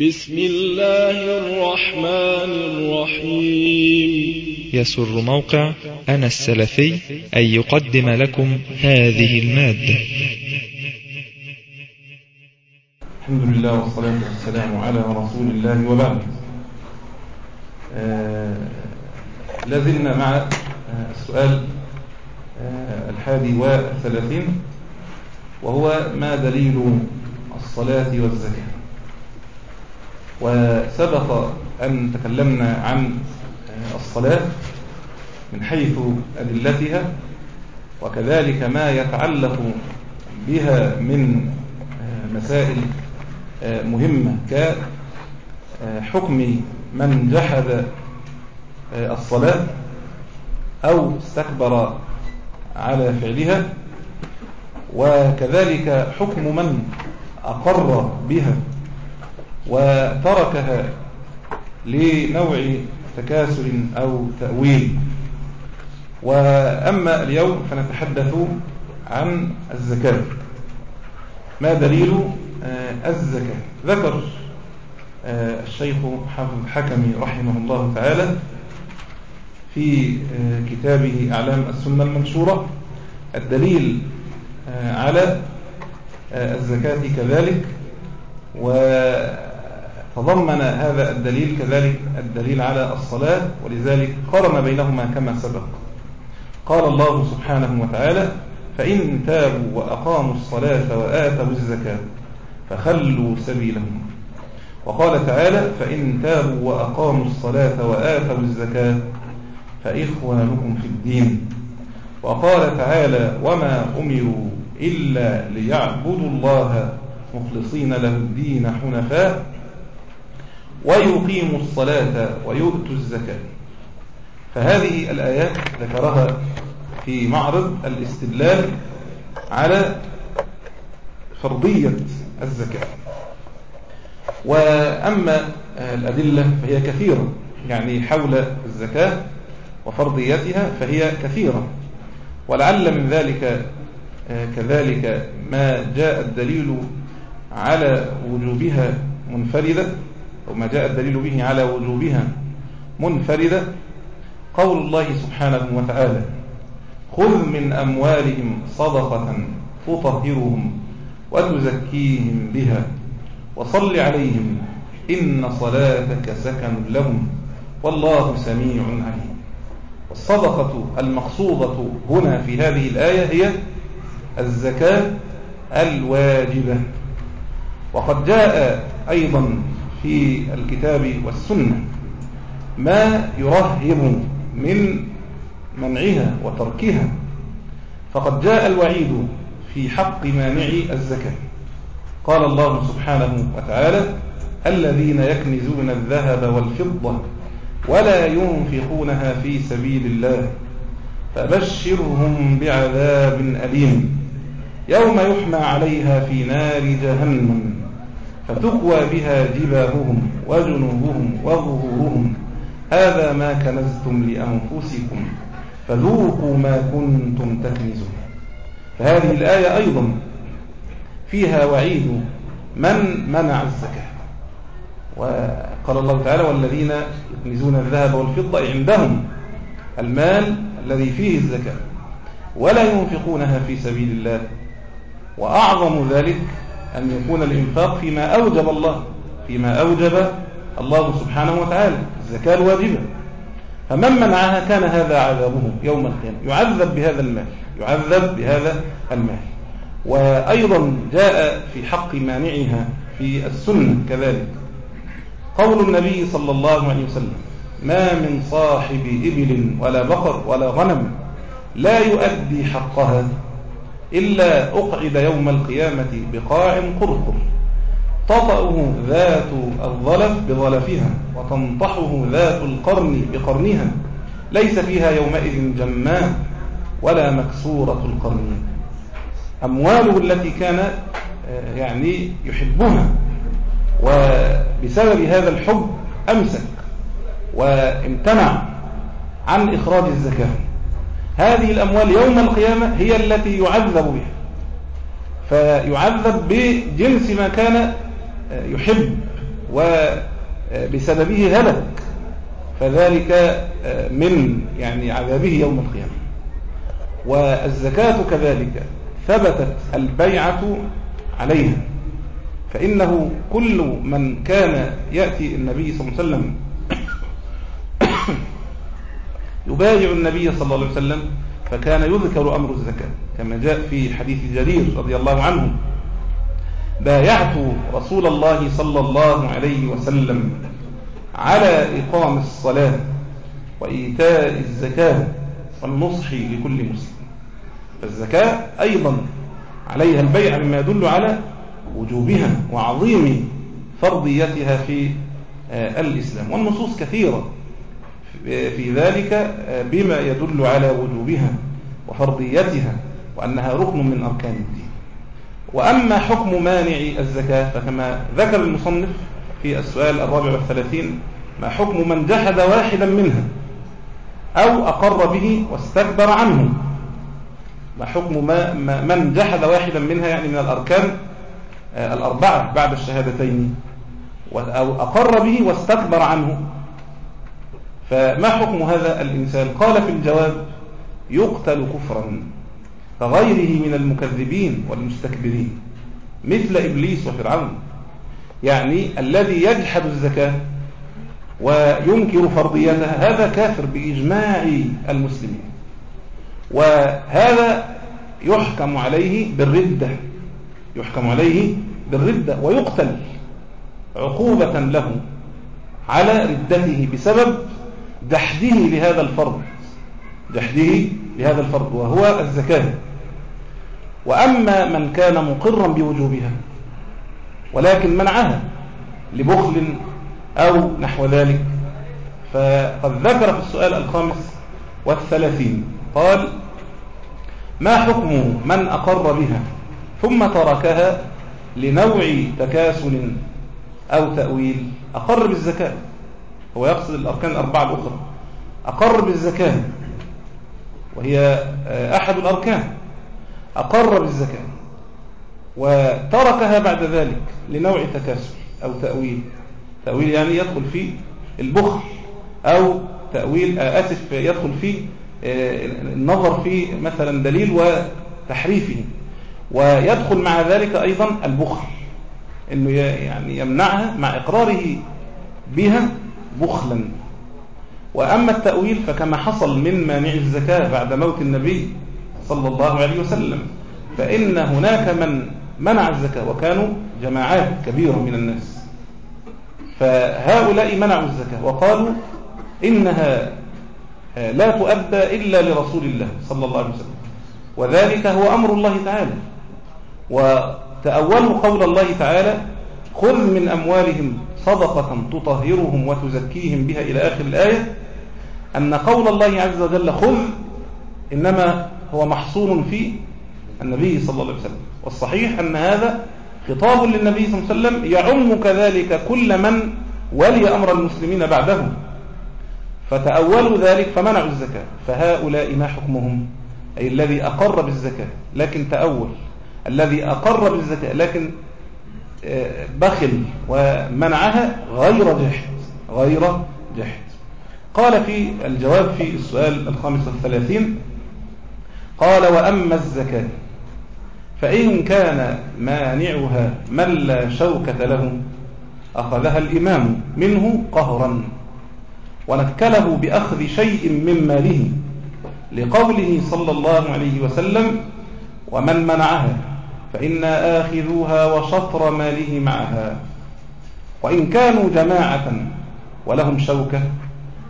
بسم الله الرحمن الرحيم. يسر موقع أنا السلفي أن يقدم لكم هذه المادة. الحمد لله والصلاة والسلام على رسول الله وبعد. آه لازلنا مع آه السؤال آه الحادي والثلاثين وهو ما دليل الصلاة والزكاة؟ وسبق أن تكلمنا عن الصلاة من حيث أدلتها وكذلك ما يتعلق بها من مسائل مهمة كحكم من جحد الصلاة أو استكبر على فعلها وكذلك حكم من أقر بها. وتركها لنوع تكاسل أو تأويل. وأما اليوم فنتحدث عن الزكاة. ما دليل الزكاة؟ ذكر الشيخ حافظ حكمي رحمه الله تعالى في كتابه أعلام السنة المنشورة الدليل على الزكاة كذلك. وتضمن هذا الدليل كذلك الدليل على الصلاة ولذلك قرن بينهما كما سبق. قال الله سبحانه وتعالى فإن تابوا وأقاموا الصلاة وآتوا الزكاة فخلوا سبيلهم. وقال تعالى فإن تابوا وأقاموا الصلاة وآتوا الزكاة فإخوانكم في الدين. وقال تعالى وما أمروا إلا ليعبدوا الله مخلصين له الدين حنفاء ويقيموا الصلاة ويؤتوا الزكاة. فهذه الآيات ذكرها في معرض الاستدلال على فرضية الزكاة. وأما الأدلة فهي كثيرة يعني حول الزكاة وفرضيتها فهي كثيرة. ولعل من ذلك كذلك ما جاء الدليل على وجوبها منفردة. أو ما جاء الدليل به على وجوبها منفردة قول الله سبحانه وتعالى خذ من أموالهم صدقة تطهرهم وتزكيهم بها وصل عليهم إن صلاتك سكن لهم والله سميع عليم والصدقة المقصودة هنا في هذه الآية هي الزكاة الواجبة وقد جاء أيضا في الكتاب والسنة. ما يرهب من منعها وتركها. فقد جاء الوعيد في حق مانعي الزكاة. قال الله سبحانه وتعالى الذين يكنزون الذهب والفضة ولا ينفقونها في سبيل الله فبشرهم بعذاب أليم. يوم يحمى عليها في نار جهنم. فتقوى بها جباههم وجنوبهم وظهورهم هذا ما كنزتم لأنفسكم فذوقوا ما كنتم تكنزون فهذه الآية أيضا فيها وعيد من منع الزكاة وقال الله تعالى والذين يكنزون الذهب والفضة عندهم المال الذي فيه الزكاة ولا ينفقونها في سبيل الله وأعظم ذلك أن يكون الإنفاق فيما أوجب الله فيما أوجب الله سبحانه وتعالى الزكاة الواجبة. فمن منعها كان هذا عذابه يوم القيامة. يعذب بهذا المال يعذب بهذا المال. وأيضا جاء في حق مانعها في السنة كذلك. قول النبي صلى الله عليه وسلم ما من صاحب إبل ولا بقر ولا غنم لا يؤدي حقها إلا أقعد يوم القيامة بقاع قرقر تطأه ذات الظلف بظلفها وتنطحه ذات القرن بقرنها. ليس فيها يومئذ جماء ولا مكسورة القرن. أمواله التي كان يعني يحبها وبسبب هذا الحب أمسك وامتنع عن إخراج الزكاة. هذه الأموال يوم القيامة هي التي يعذب بها. فيعذب بجنس ما كان يحب وبسببه هلك. فذلك من يعني عذابه يوم القيامة. والزكاة كذلك ثبتت البيعة عليها. فإنه كل من كان يأتي النبي صلى الله عليه وسلم يبايع النبي صلى الله عليه وسلم فكان يذكر أمر الزكاة. كما جاء في حديث جرير رضي الله عنه. بايعت رسول الله صلى الله عليه وسلم على إقام الصلاة وإيتاء الزكاة والنصح لكل مسلم. فالزكاة أيضا عليها البيع مما يدل على وجوبها وعظيم فرضيتها في آه، الإسلام. والنصوص كثيرة. في ذلك آه، بما يدل على وجوبها وفرضيتها وأنها ركن من أركان الدين. وأما حكم مانع الزكاة فكما ذكر المصنف في السؤال الرابع والثلاثين ما حكم من جحد واحدا منها أو أقر به واستكبر عنه. ما حكم ما من جحد واحدا منها يعني من الأركان آه، الأربعة بعد الشهادتين أو أقر به واستكبر عنه. فما حكم هذا الإنسان؟ قال في الجواب يقتل كفرا كغيره من المكذبين والمستكبرين مثل إبليس وفرعون. يعني الذي يجحد الزكاة وينكر فرضيتها هذا كافر بإجماع المسلمين. وهذا يحكم عليه بالردة يحكم عليه بالردة ويقتل عقوبة له على ردته. بسبب جحده لهذا الفرض. جحده لهذا الفرض وهو الزكاة. وأما من كان مقرا بوجوبها ولكن منعها لبخل أو نحو ذلك. فقد ذكر في السؤال الخامس والثلاثين قال ما حكم من أقر بها ثم تركها لنوع تكاسل أو تأويل؟ أقر بالزكاة. هو يقصد الأركان الأربعة الأخرى. أقر بالزكاة. وهي أحد الأركان. أقر بالزكاة. وتركها بعد ذلك لنوع تكاسل أو تأويل. تأويل يعني يدخل في البخل أو تأويل آسف يدخل في النظر في مثلا دليل وتحريفه. ويدخل مع ذلك أيضا البخل. أنه يعني يمنعها مع إقراره بها بخلا. وأما التأويل فكما حصل من مانع الزكاة بعد موت النبي صلى الله عليه وسلم فإن هناك من منع الزكاة وكانوا جماعات كبيرة من الناس. فهؤلاء منعوا الزكاة وقالوا إنها لا تؤدى إلا لرسول الله صلى الله عليه وسلم. وذلك هو أمر الله تعالى. وتأولوا قول الله تعالى خذ من أموالهم صدقة تطهرهم وتزكيهم بها إلى آخر الآية أن قول الله عز وجل خذ إنما هو محصور في النبي صلى الله عليه وسلم. والصحيح أن هذا خطاب للنبي صلى الله عليه وسلم يعم كذلك كل من ولي أمر المسلمين بعده. فتأولوا ذلك فمنعوا الزكاة. فهؤلاء ما حكمهم؟ أي الذي أقر بالزكاة لكن تأول. الذي أقر بالزكاة لكن بخل ومنعها غير جحد غير جحد قال في الجواب في السؤال الخامس والثلاثين قال وأما الزكاة فإن كان مانعها من لا شوكة له أخذها الإمام منه قهرا ونكله بأخذ شيء من ماله لقوله صلى الله عليه وسلم ومن منعها فإنا آخذوها وشطر ماله معها. وإن كانوا جماعة ولهم شوكة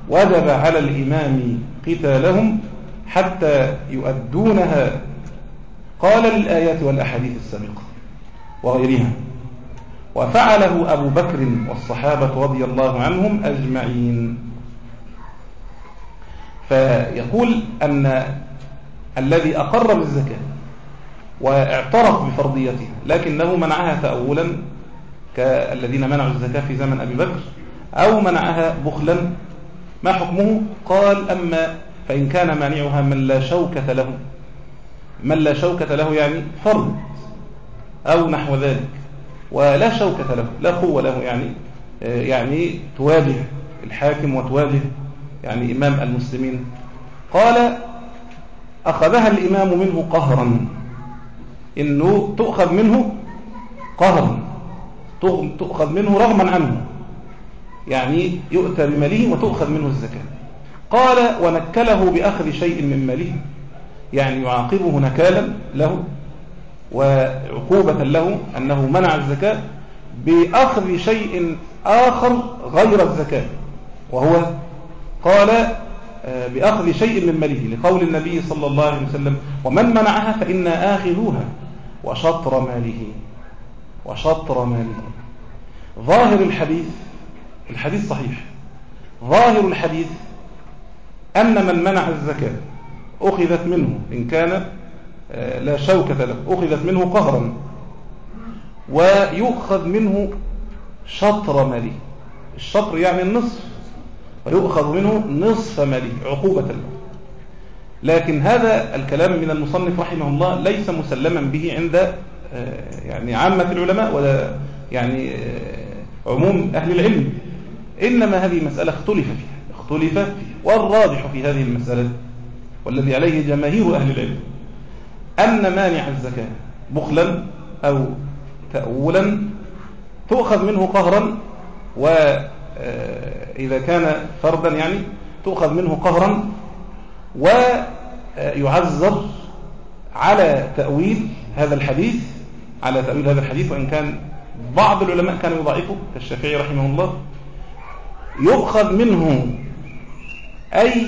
وجب على الإمام قتالهم حتى يؤدونها. قال للآيات والأحاديث السابقة وغيرها. وفعله أبو بكر والصحابة رضي الله عنهم أجمعين. فيقول أن الذي أقر بالزكاة واعترف بفرضيتها لكنه منعها تأولا كالذين منعوا الزكاة في زمن أبي بكر أو منعها بخلا. ما حكمه؟ قال أما فإن كان مانعها من لا شوكة له. من لا شوكة له يعني فرد أو نحو ذلك. ولا شوكة له لا قوة له يعني يعني تواجه الحاكم وتواجه يعني إمام المسلمين. قال أخذها الإمام منه قهرا. إنه تؤخذ منه قهرا تؤخذ منه رغما عنه. يعني يؤتى بماله وتؤخذ منه الزكاة. قال ونكله بأخذ شيء من ماله. يعني يعاقبه نكالا له وعقوبة له أنه منع الزكاة بأخذ شيء آخر غير الزكاة وهو قال آه، بأخذ شيء من ماله لقول النبي صلى الله عليه وسلم ومن منعها فإنا آخذوها. وشطر ماله وشطر ماله. ظاهر الحديث الحديث صحيح. ظاهر الحديث أن من منع الزكاة أخذت منه إن كان آه، لا شوكة له أخذت منه قهرا ويؤخذ منه شطر ماله. الشطر يعني النصف ويؤخذ منه نصف ماله عقوبة له. لكن هذا الكلام من المصنف رحمه الله ليس مسلما به عند آه، يعني عامة العلماء ولا يعني آه، عموم أهل العلم. إنما هذه مسألة اختلف فيها اختلف فيها. والراجح في هذه المسألة والذي عليه جماهير أهل العلم أن مانع الزكاة بخلا أو تأولا تؤخذ منه قهرا وإذا كان فردا يعني تؤخذ منه قهرا ويعذر على تأويل هذا الحديث على تأويل هذا الحديث وإن كان بعض العلماء كانوا يضعفه كالشافعي رحمه الله. يؤخذ منه أي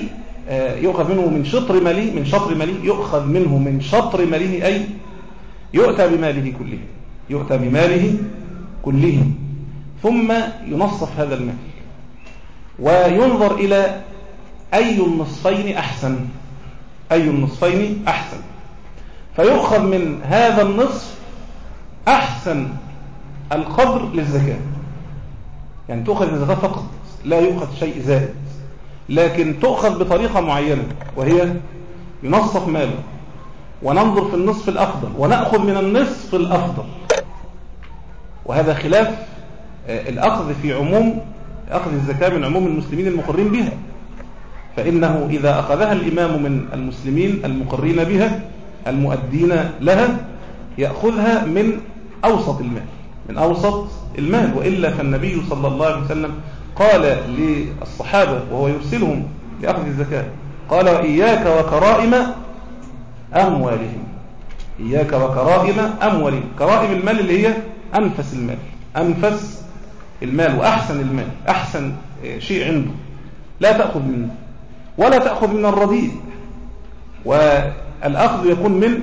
آه، يؤخذ منه من شطر ماله من شطر ماله يؤخذ منه من شطر ماله أي يؤتى بماله كله يؤتى بماله كله. ثم ينصف هذا المال وينظر إلى أي النصفين أحسن؟ أي النصفين أحسن. فيؤخذ من هذا النصف أحسن القدر للزكاة. يعني تؤخذ الزكاة فقط لا يؤخذ شيء زائد. لكن تؤخذ بطريقة معينة وهي ينصف ماله. وننظر في النصف الأفضل ونأخذ من النصف الأفضل. وهذا خلاف آه، الأخذ في عموم أخذ الزكاة من عموم المسلمين المقرين بها. فإنه إذا أخذها الإمام من المسلمين المقرين بها المؤدين لها يأخذها من أوسط المال من أوسط المال. وإلا فالنبي صلى الله عليه وسلم قال للصحابة وهو يرسلهم لأخذ الزكاة قال إياك وكرائم أموالهم إياك وكرائم أموالهم. كرائم المال اللي هي أنفس المال أنفس المال وأحسن المال أحسن شيء عنده. لا تأخذ منه. ولا تأخذ من الرديء. والأخذ يكون من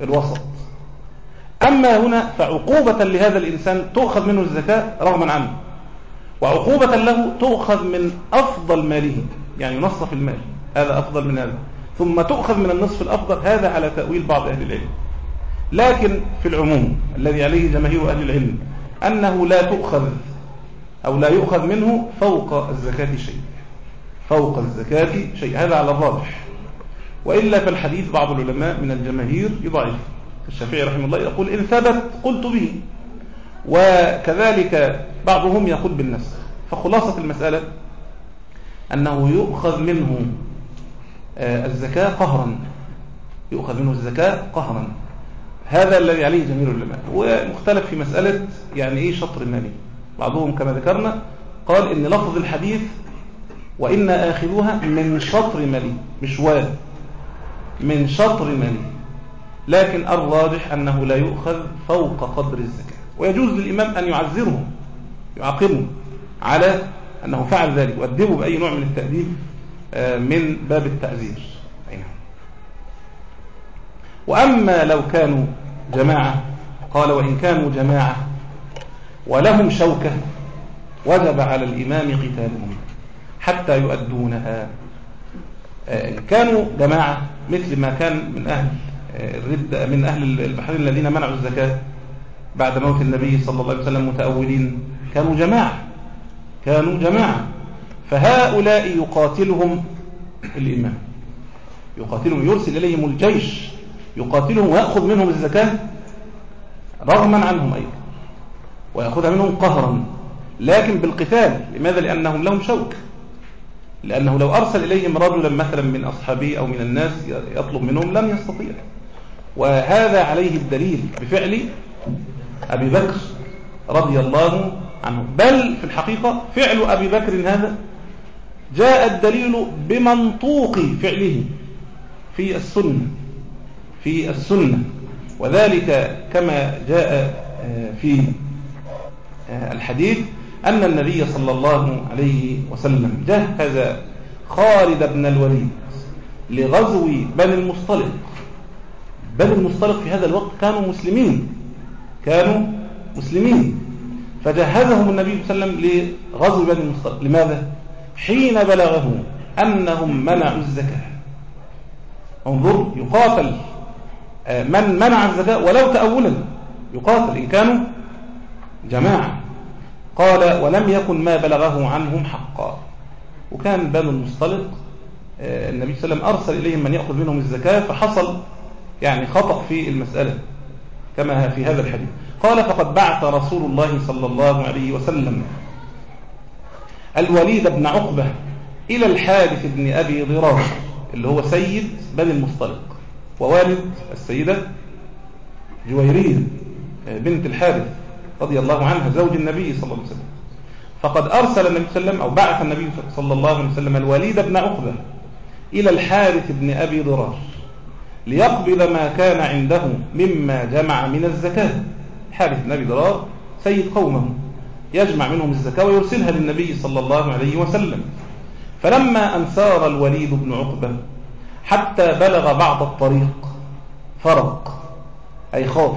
الوسط. أما هنا فعقوبة لهذا الإنسان تؤخذ منه الزكاة رغما عنه. وعقوبة له تؤخذ من أفضل ماله يعني نصف المال. هذا أفضل من هذا. ثم تؤخذ من النصف الأفضل هذا على تأويل بعض أهل العلم. لكن في العموم الذي عليه جماهير أهل العلم أنه لا تؤخذ أو لا يؤخذ منه فوق الزكاة شيء. فوق الزكاة شيء. هذا على الراجح. وإلا فالحديث بعض العلماء من الجماهير يضعف. الشافعي رحمه الله يقول إن ثبت قلت به. وكذلك بعضهم يقول بالنسخ فخلاصة المسألة أنه يؤخذ منه آه، الزكاة قهرا. يؤخذ منه الزكاة قهرا. هذا الذي عليه جميع العلماء. ومختلف في مسألة يعني إيه شطر المالي. بعضهم كما ذكرنا قال إن لفظ الحديث وإن آخذوها من شطر مالي مش واد من شطر مالي لكن الراجح أنه لا يؤخذ فوق قدر الزكاة. ويجوز للإمام أن يعذره يعاقبه على أنه فعل ذلك. وأدبه بأي نوع من التأديب آه، من باب التعذير نعم. وأما لو كانوا جماعة قال وإن كانوا جماعة ولهم شوكة وجب على الإمام قتالهم. حتى يؤدونها. آه، كانوا جماعة مثل ما كان من أهل آه، الرد من أهل البحرين الذين منعوا الزكاة بعد موت النبي صلى الله عليه وسلم متأولين كانوا جماعة كانوا جماعة. فهؤلاء يقاتلهم الإمام يقاتلهم يرسل إليهم الجيش يقاتلهم ويأخذ منهم الزكاة رغما عنهم أيضا ويأخذها منهم قهرا. لكن بالقتال لماذا؟ لأنهم لهم شوك. لأنه لو أرسل إليهم رجلا مثلا من أصحابه أو من الناس يطلب منهم لم يستطيع. وهذا عليه الدليل بفعل أبي بكر رضي الله عنه. بل في الحقيقة فعل أبي بكر هذا جاء الدليل بمنطوق فعله في السنة في السنة. وذلك كما جاء آه، في آه، الحديث أن النبي صلى الله عليه وسلم جهز خالد بن الوليد لغزو بني المصطلق. بني المصطلق في هذا الوقت كانوا مسلمين. كانوا مسلمين. فجهزهم النبي صلى الله عليه وسلم لغزو بني المصطلق. لماذا؟ حين بلغه أنهم منعوا الزكاة. انظر يقاتل آه، من منع الزكاة ولو تأولا يقاتل. إن كانوا جماعة. قال ولم يكن ما بلغه عنهم حقا. وكان بنو المصطلق آه، النبي صلى الله عليه وسلم أرسل إليهم من يأخذ منهم الزكاة فحصل يعني خطأ في المسألة كما في هذا الحديث. قال فقد بعث رسول الله صلى الله عليه وسلم الوليد بن عقبة إلى الحارث بن أبي ضرار اللي هو سيد بني المصطلق ووالد السيدة جويرية آه، بنت الحارث. رضي الله عنها زوج النبي صلى الله عليه وسلم. فقد أرسل النبي صلى الله عليه وسلم أو بعث النبي صلى الله عليه وسلم الوليد بن عقبة إلى الحارث بن أبي ضرار ليقبض ما كان عنده مما جمع من الزكاة. الحارث بن أبي ضرار سيد قومه يجمع منهم الزكاة ويرسلها للنبي صلى الله عليه وسلم. فلما أن سار الوليد بن عقبة حتى بلغ بعض الطريق فرق أي خاف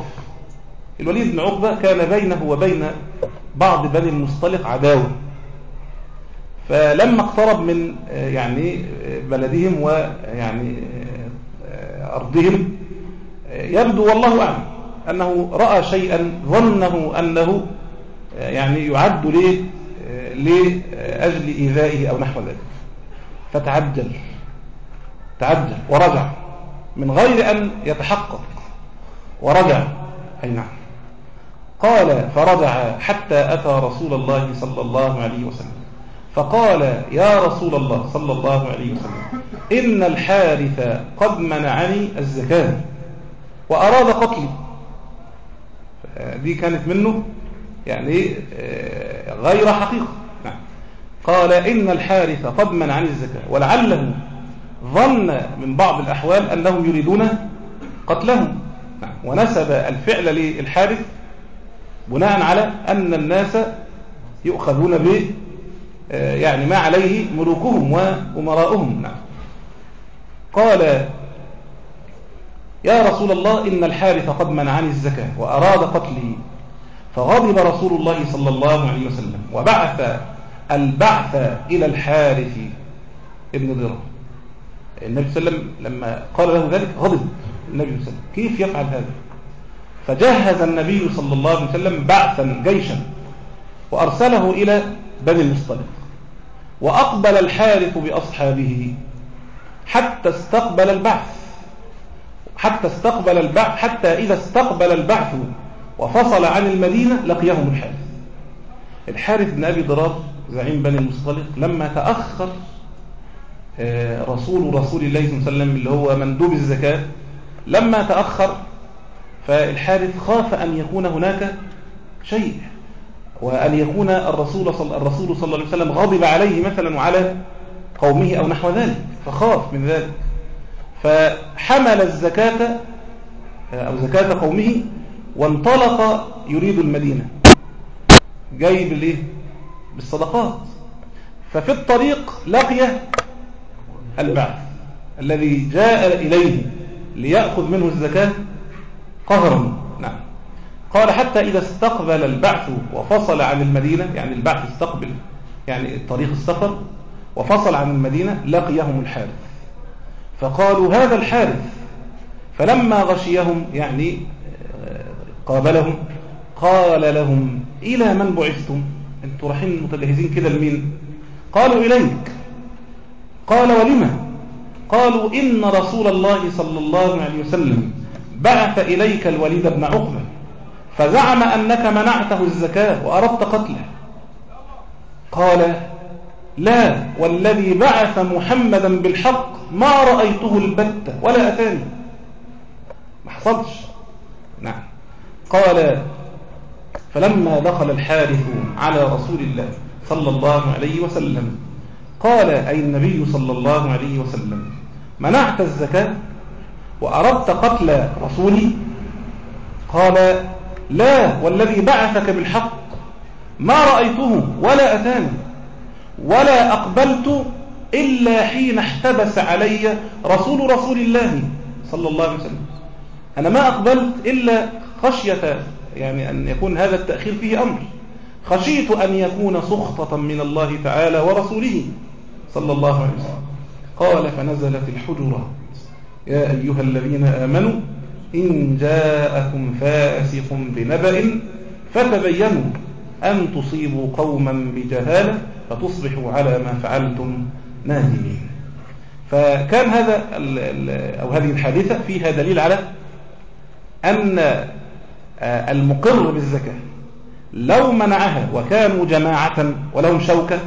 الوليد بن عقبة كان بينه وبين بعض بني المصطلق عداوة. فلما اقترب من يعني بلدهم ويعني أرضهم يبدو والله أعلم أنه رأى شيئا ظنه أنه يعني يعد ليه لأجل إيذائه أو نحو ذلك. فتعجل تعجل ورجع من غير أن يتحقق ورجع. أي نعم. قال فرجع حتى أتى رسول الله صلى الله عليه وسلم فقال يا رسول الله صلى الله عليه وسلم إن الحارث قد منعني الزكاة وأراد قتلي دي كانت منه يعني آه، غير حقيقة نعم. قال إن الحارث قد منعني الزكاة ولعله ظن من بعض الأحوال أنهم يريدون قتلهم نعم. ونسب الفعل للحارث بناء على أن الناس يؤخذون ب آه، يعني ما عليه ملوكهم وأمراؤهم. نعم. قال يا رسول الله إن الحارث قد منعني الزكاة وأراد قتلي فغضب رسول الله صلى الله عليه وسلم وبعث البعث إلى الحارث ابن ضرار النبي صلى الله عليه وسلم لما قال له ذلك غضب. النبي صلى الله عليه وسلم كيف يفعل هذا؟ فجهز النبي صلى الله عليه وسلم بعثا جيشا وأرسله إلى بني المصطلق وأقبل الحارث بأصحابه حتى استقبل البعث حتى استقبل البعث حتى إذا استقبل البعث وفصل عن المدينة لقيهم الحارث. الحارث بن أبي ضرار زعيم بني المصطلق لما تأخر آه، رسول رسول الله صلى الله عليه وسلم اللي هو مندوب الزكاة لما تأخر فالحارث خاف أن يكون هناك شيء وأن يكون الرسول صلى, الرسول صلى الله عليه وسلم غضب عليه مثلا وعلى قومه أو نحو ذلك فخاف من ذلك. فحمل الزكاة أو زكاة قومه وانطلق يريد المدينة. جاي بالايه بالصدقات. ففي الطريق لقي البعث الذي جاء إليه ليأخذ منه الزكاة. قهرا نعم. قال حتى إذا استقبل البعث وفصل عن المدينة يعني البعث استقبل يعني طريق السفر وفصل عن المدينة لقيهم الحارث. فقالوا هذا الحارث فلما غشيهم يعني آه، قابلهم قال لهم إلى من بعثتم؟ أنتوا رايحين متجهزين كده لمين؟ قالوا إليك. قال ولما قالوا إن رسول الله صلى الله عليه وسلم بعث إليك الوليد بن عقبة فزعم أنك منعته الزكاة وأردت قتله. قال لا والذي بعث محمدا بالحق ما رأيته البتة ولا أتاني. ما حصلش. نعم. قال فلما دخل الحارث على رسول الله صلى الله عليه وسلم قال أي النبي صلى الله عليه وسلم منعت الزكاة؟ وأردت قتل رسولي؟ قال لا والذي بعثك بالحق. ما رأيته ولا أتاني ولا أقبلت إلا حين احتبس علي رسول رسول الله صلى الله عليه وسلم. أنا ما أقبلت إلا خشية يعني أن يكون هذا التأخير فيه أمر. خشيت أن يكون سخطة من الله تعالى ورسوله صلى الله عليه وسلم. قال فنزلت الحجرات يا أيها الذين آمنوا إن جاءكم فاسق بنبأ فتبينوا أن تصيبوا قوما بجهالة فتصبحوا على ما فعلتم نادمين. فكان هذا أو هذه الحادثة فيها دليل على أن آه، المقر بالزكاة لو منعها وكانوا جماعة ولهم شوكة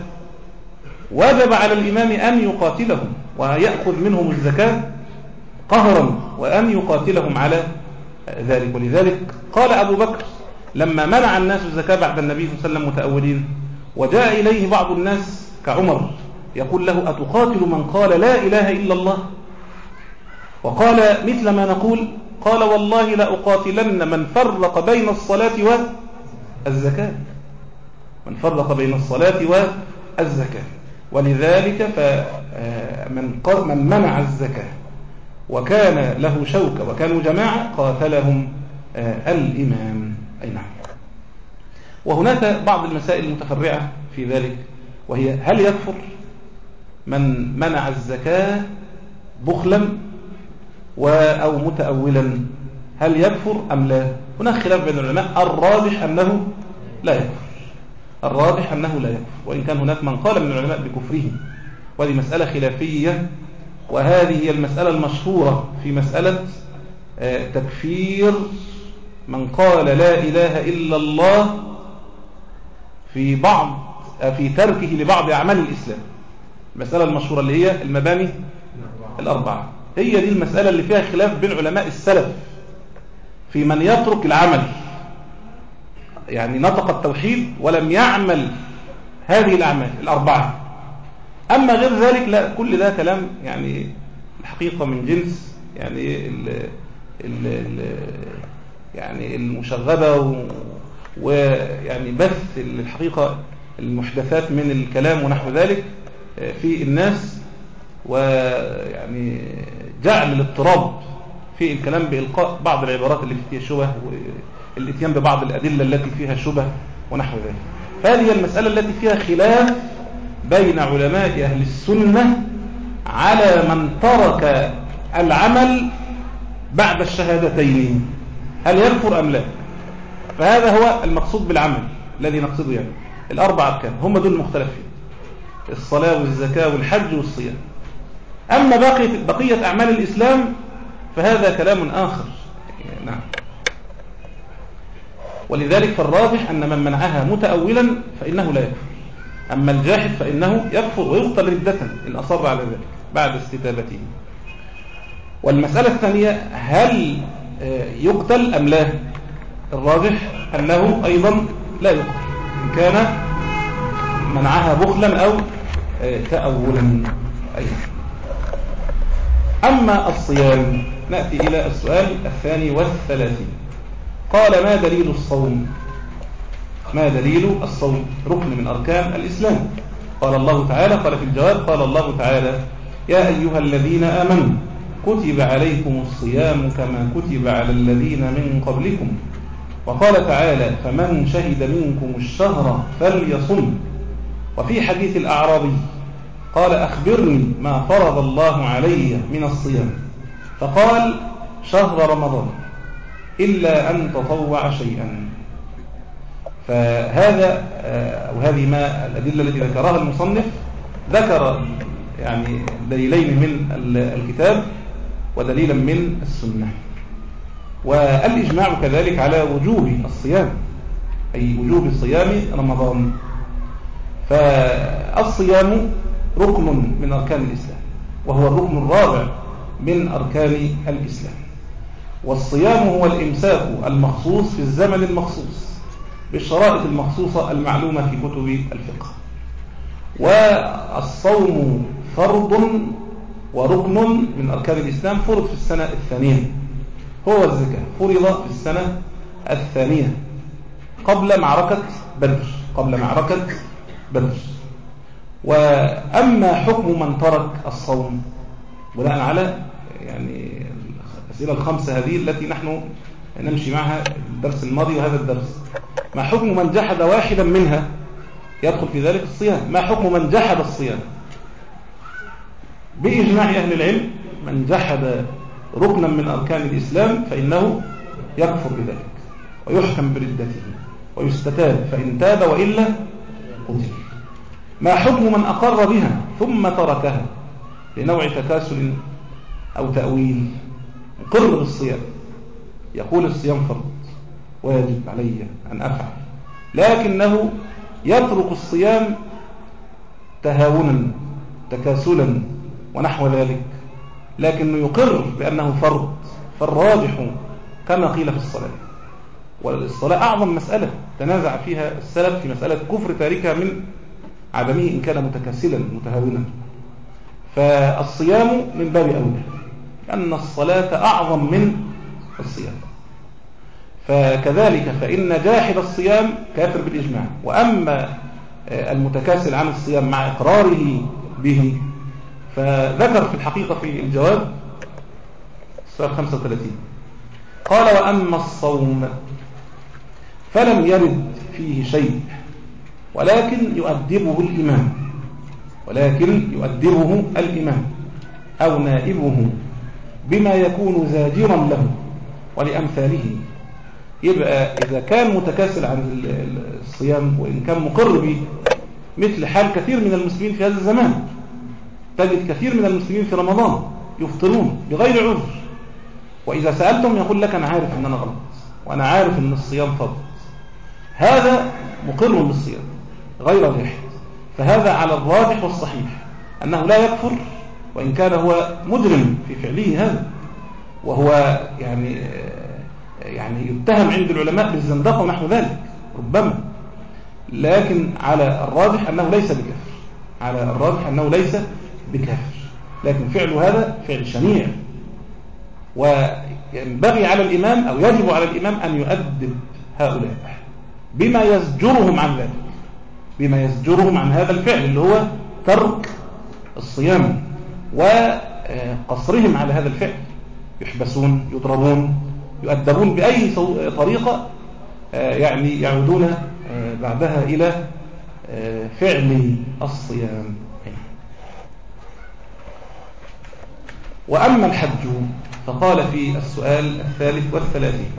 وجب على الإمام أن يقاتلهم ويأخذ منهم الزكاة قهرا وأن يقاتلهم على ذلك. ولذلك قال أبو بكر لما منع الناس الزكاة بعد النبي صلى الله عليه وسلم متأولين وجاء إليه بعض الناس كعمر يقول له أتقاتل من قال لا إله إلا الله؟ وقال مثل ما نقول قال والله لأقاتلن من فرق بين الصلاة والزكاة من فرق بين الصلاة والزكاة ولذلك فمن آه، من منع الزكاة. وكان له شوكة وكانوا جماعة قاتلهم آه، الإمام. أي نعم. وهناك بعض المسائل المتفرعة في ذلك وهي هل يكفر من منع الزكاة بخلا أو متأولا؟ هل يكفر أم لا؟ هناك خلاف بين العلماء. الراجح أنه لا يكفر. الراجح أنه لا يكفر. وإن كان هناك من قال من العلماء بكفره وهذه مسألة خلافية وهذه هي المسألة المشهورة في مسألة آه، تكفير من قال لا إله إلا الله في بعض آه، في تركه لبعض أعمال الإسلام. المسألة المشهورة اللي هي المباني الأربعة. هي دي المسألة اللي فيها خلاف بين علماء السلف في من يترك العمل. يعني نطق التوحيد ولم يعمل هذه الأعمال الأربعة. أما غير ذلك لا كل ده كلام يعني الحقيقة من جنس يعني ال ال ال يعني المشغبة ويعني بث الحقيقة المحدثات من الكلام ونحو ذلك في الناس ويعني جعل الاضطراب في الكلام بإلقاء بعض العبارات اللي فيها شبه والاتيان ببعض الأدلة التي فيها شبه ونحو ذلك. فهذه المسألة التي فيها خلاف بين علماء أهل السنة على من ترك العمل بعد الشهادتين هل يكفر أم لا؟ فهذا هو المقصود بالعمل الذي نقصده يعني. الأربع أركان هم دول المختلفين الصلاة والزكاة والحج والصيام. أما بقية, بقية أعمال الإسلام فهذا كلام آخر. نعم. ولذلك فالراجح أن من منعها متأولا فإنه لا يكفر. أما الجاحد فإنه يكفر ويقتل ردة إن أصر على ذلك بعد استتابته. والمسألة الثانية هل آه، يقتل أم لا؟ الراجح أنه أيضا لا يقتل إن كان منعها بخلا أو آه، تأولا أيضا. أما الصيام نأتي إلى السؤال الثاني والثلاثين. قال ما دليل الصوم؟ ما دليل الصوم؟ ركن من أركان الإسلام. قال الله تعالى قال في الجواب قال الله تعالى يا أيها الذين آمنوا كتب عليكم الصيام كما كتب على الذين من قبلكم. وقال تعالى فمن شهد منكم الشهر فليصم. وفي حديث الأعرابي قال أخبرني ما فرض الله علي من الصيام. فقال شهر رمضان إلا أن تطوع شيئا. فهذا آه، أو هذه ما الأدلة التي ذكرها المصنف ذكر يعني دليلين من الكتاب ودليلا من السنة. والإجماع كذلك على وجوب الصيام أي وجوب صيام رمضان. فالصيام ركن من أركان الإسلام وهو الركن الرابع من أركان الإسلام. والصيام هو الإمساك المخصوص في الزمن المخصوص. بالشرائط المخصوصة المعلومة في كتب الفقه. والصوم فرض وركن من أركان الإسلام فرض في السنة الثانية. هو الزكاة. فرض في السنة الثانية. قبل معركة بدر. قبل معركة بدر. وأما حكم من ترك الصوم بناء على يعني الأسئلة الخمسة هذه التي نحن نمشي معها الدرس الماضي وهذا الدرس. ما حكم من جحد واحدا منها؟ يدخل في ذلك الصيام. ما حكم من جحد الصيام؟ بإجماع أهل العلم من جحد ركنا من أركان الإسلام فإنه يكفر بذلك ويحكم بردته ويستتاب فإن تاب وإلا قتل. ما حكم من أقر بها ثم تركها؟ لنوع تكاسل أو تأويل. مقر بالصيام. يقول الصيام فرض. واجب علي أن أفعل. لكنه يترك الصيام تهاونا تكاسلا ونحو ذلك. لكنه يقر بأنه فرض فالراجح كما قيل في الصلاة. والصلاة أعظم مسألة تنازع فيها السلف في مسألة كفر تاركها من عدمه إن كان متكاسلا متهاونا. فالصيام من باب أولى أن الصلاة أعظم من الصيام. فكذلك فإن جاحد الصيام كافر بالإجماع. وأما المتكاسل عن الصيام مع إقراره به فذكر في الحقيقة في الجواب السؤال 35 قال وأما الصوم فلم يرد فيه شيء ولكن يؤدبه الإمام. ولكن يؤدبه الإمام أو نائبه بما يكون زاجرا له. ولأمثاله. يبقى إذا كان متكاسل عن الصيام وإن كان مقر به مثل حال كثير من المسلمين في هذا الزمان. تجد كثير من المسلمين في رمضان يفطرون بغير عذر. وإذا سألتم يقول لك أنا عارف أن أنا غلط وأنا عارف أن الصيام فرض. هذا مقر بالصيام غير جاحد فهذا على الراجح والصحيح أنه لا يكفر وإن كان هو مجرم في فعله هذا. وهو يعني يعني يتهم عند العلماء بالزندقة ونحو ذلك ربما. لكن على الراجح أنه ليس بكافر. على الراجح أنه ليس بكافر. لكن فعل هذا فعل شنيع. وينبغي على الإمام أو يجب على الإمام أن يؤدب هؤلاء بما يزجرهم عن ذلك. بما يزجرهم عن هذا الفعل اللي هو ترك الصيام وقصرهم على هذا الفعل. يحبسون يضربون يؤدبون بأي طريقة يعني يعودون بعدها إلى فعل الصيام. وأما الحج فقال في السؤال الثالث والثلاثين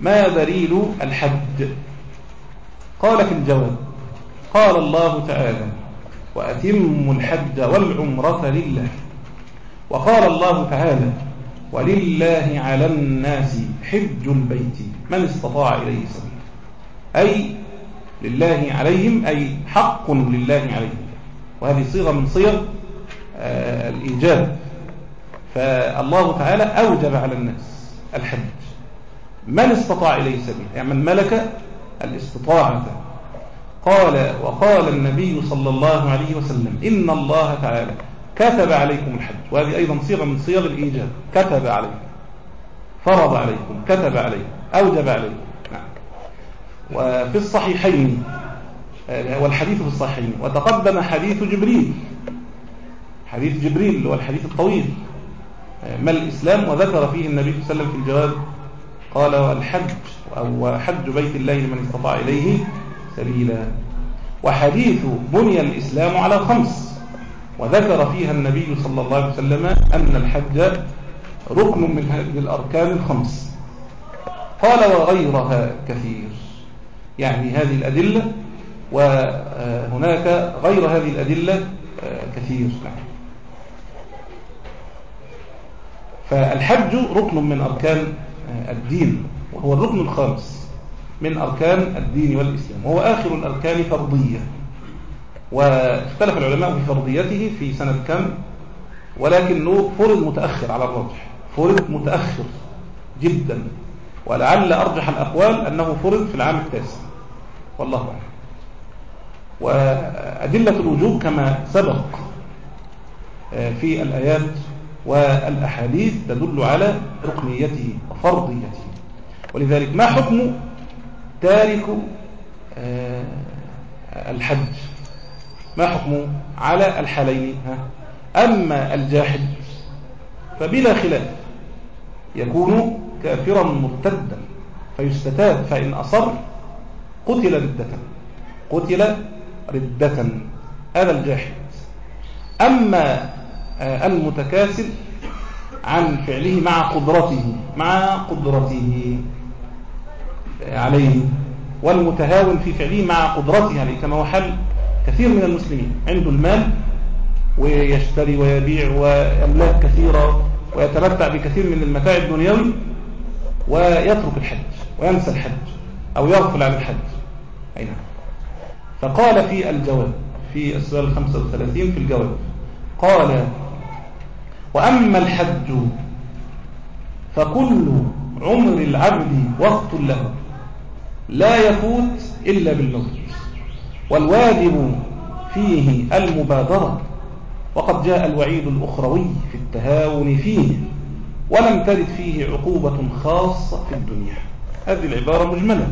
ما دليل الحج؟ قال في الجواب قال الله تعالى وأتموا الحج والعمرة لله. وقال الله تعالى ولله على الناس حج البيت من استطاع إليه سبيلا. أي لله عليهم أي حق لله عليهم. وهذه صيغة من صيغ آه الإيجاب. فالله تعالى أوجب على الناس الحج من استطاع إليه سبيلا. يعني من ملك الاستطاعة. قال وقال النبي صلى الله عليه وسلم إن الله تعالى كتب عليكم الحج. وهذه أيضا صيغة من صيغ الإيجاب. كتب عليكم. فرض عليكم. كتب عليكم. أوجب عليكم. نعم. وفي الصحيحين والحديث في الصحيحين وتقدم حديث جبريل. حديث جبريل اللي هو الحديث الطويل. ما الإسلام؟ وذكر فيه النبي صلى الله عليه وسلم في الجواب قال والحج أو حج بيت الله لمن استطاع إليه سبيلا. وحديث بني الإسلام على خمس. وذكر فيها النبي صلى الله عليه وسلم أن الحج ركن من هذه الأركان الخمس. قال وغيرها كثير. يعني هذه الأدلة وهناك غير هذه الأدلة كثير. فالحج ركن من أركان الدين وهو الركن الخامس من أركان الدين والإسلام وهو آخر الأركان فرضية. واختلف العلماء في فرضيته في سنة كم؟ ولكنه فرض متأخر على الراجح فرض متأخر جدا. ولعل أرجح الأقوال أنه فرض في العام التاسع. والله أعلم. وأدلة الوجوب كما سبق آه، في الآيات والأحاديث تدل على ركنيته وفرضيته. ولذلك ما حكم تارك آه، الحج؟ ما حكمه على الحالين أما الجاحد فبلا خلاف يكون كافرا مرتدا فيستتاب فإن أصر قتل ردة قتل ردة هذا الجاحد. أما آه، المتكاسل عن فعله مع قدرته مع قدرته عليه والمتهاون في فعله مع قدرته عليه كما هو حل كثير من المسلمين عنده المال ويشتري ويبيع وأملاك كثيرة ويتمتع بكثير من المتاع الدنيوي ويترك الحج وينسى الحج أو يغفل عن الحج. أي نعم. فقال في الجواب في السؤال 35 في الجواب قال وأما الحج فكل عمر العبد وقت له لا يفوت إلا بالموت والواجب فيه المبادرة. وقد جاء الوعيد الأخروي في التهاون فيه ولم ترد فيه عقوبة خاصة في الدنيا. هذه العبارة مجملة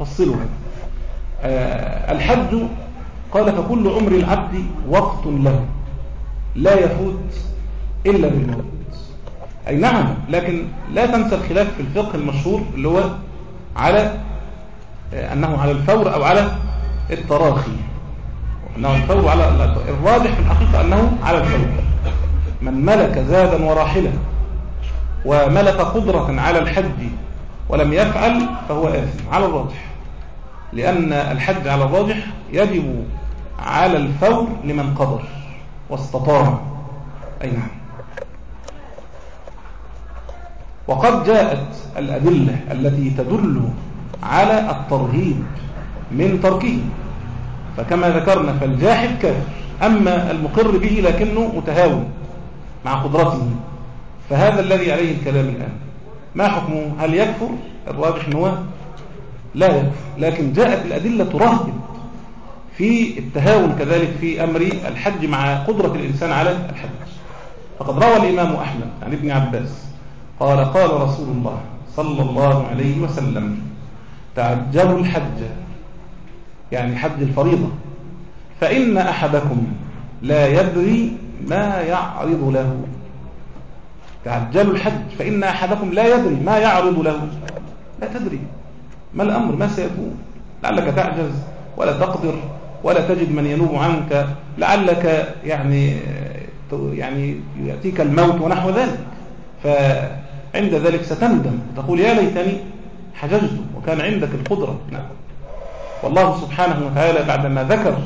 نفصلها آه الحج قال فكل عمر العبد وقت له لا يفوت إلا بالموت. أي نعم لكن لا تنسى الخلاف في الفقه المشهور اللي هو على آه، أنه على الفور أو على التراخي. أنه الفور على الراجح في الحقيقة أنه على الفور من ملك زادا وراحلة وملك قدرة على الحج ولم يفعل فهو آثم. على الراجح لأن الحج على الراجح يجب على الفور لمن قدر واستطاع. أي نعم. وقد جاءت الأدلة التي تدل على الترهيب من تركه. فكما ذكرنا فالجاحد كافر أما المقر به لكنه متهاون مع قدرته. فهذا الذي عليه الكلام الآن. ما حكمه؟ هل يكفر؟ الراجح أنه لا يكفر لكن جاءت الأدلة ترهب في التهاون كذلك في أمر الحج مع قدرة الإنسان على الحج. فقد روى الإمام أحمد عن ابن عباس قال قال رسول الله صلى الله عليه وسلم تعجلوا الحج يعني حج الفريضة. فإن أحدكم لا يدري ما يعرض له. تعجلوا الحج فإن أحدكم لا يدري ما يعرض له. لا تدري. ما الأمر؟ ما سيكون؟ لعلك تعجز ولا تقدر ولا تجد من ينوب عنك. لعلك يعني يعني يأتيك الموت ونحو ذلك. فعند ذلك ستندم. وتقول يا ليتني حججت وكان عندك القدرة. نعم. والله سبحانه وتعالى بعدما ذكر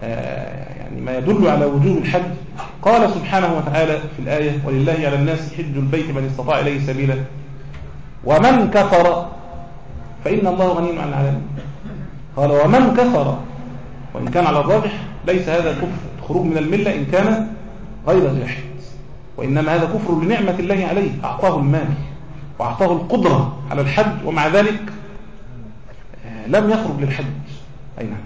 آه، يعني ما يدل على وجوب الحج قال سبحانه وتعالى في الآية ولله على الناس حج البيت من استطاع إليه سبيلا. ومن كفر فإن الله غني عن العالمين. قال ومن كفر وإن كان على الراجح ليس هذا كفر خروج من الملة إن كان غير جاحد. وإنما هذا كفر لنعمة الله عليه أعطاه المال وأعطاه القدرة على الحج ومع ذلك لم يخرج للحج. أي نعم.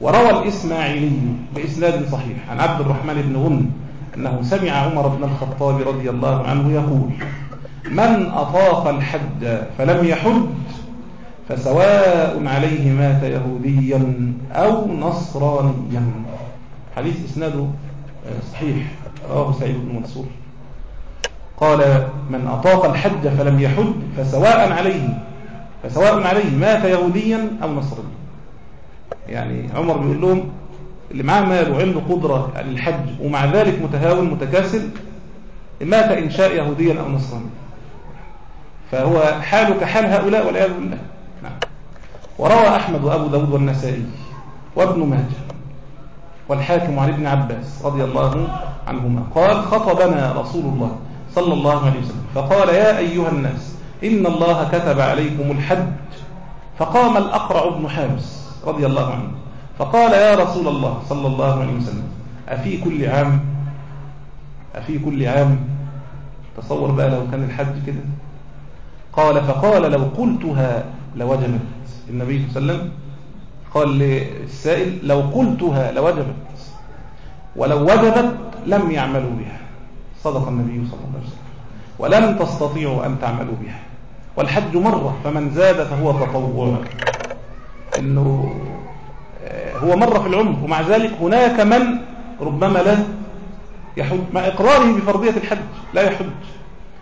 وروى الإسماعيلي بإسناد صحيح عن عبد الرحمن بن غن أنه سمع عمر بن الخطاب رضي الله عنه يقول من أطاق الحج فلم يحج فسواء عليه مات يهوديا أو نصرانيا. حديث إسناده آه، صحيح. رواه سعيد بن منصور. قال من أطاق الحج فلم يحج فسواء عليه فسواء عليه مات يهوديا أو نصرانيا يعني عمر بيقول لهم اللي معاه مال وعنده قدرة على الحج ومع ذلك متهاون متكاسل مات إن شاء يهوديا أو نصرانيا فهو حاله كحال هؤلاء والعياذ بالله. نعم. وروى أحمد وأبو داود والنسائي وابن ماجه والحاكم عن ابن عباس رضي الله عنهما قال خطبنا رسول الله صلى الله عليه وسلم فقال يا أيها الناس إن الله كتب عليكم الحج فقام الأقرع بن حابس رضي الله عنه فقال يا رسول الله صلى الله عليه وسلم أفي كل عام؟ أفي كل عام؟ تصور بقى لو كان الحج كده. قال فقال لو قلتها لوجبت. النبي صلى الله عليه وسلم قال للسائل لو قلتها لوجبت. ولو وجبت لم يعملوا بها. صدق النبي صلى الله عليه وسلم. ولن تستطيعوا أن تعملوا بها. والحج مرة فمن زاد فهو تطوع. إنه هو مرة في العمر ومع ذلك هناك من ربما لا يحج مع إقراره بفرضية الحج لا يحج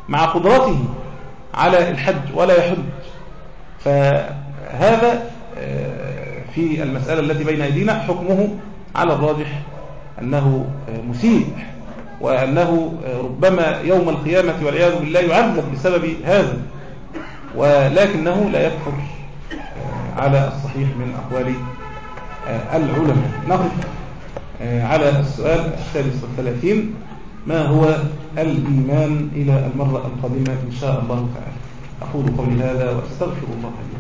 مع قدرته على الحج ولا يحج. فهذا في المسألة التي بين أيدينا حكمه على الراجح أنه مسيء وأنه ربما يوم القيامة والعياذ بالله يعذب بسبب هذا. ولكنه لا يكفر على الصحيح من أقوال العلماء. نقف على السؤال الثالث والثلاثين. ما هو الإيمان إلى المرة القادمة إن شاء الله تعالى؟ أقول قولي هذا وأستغفر الله لي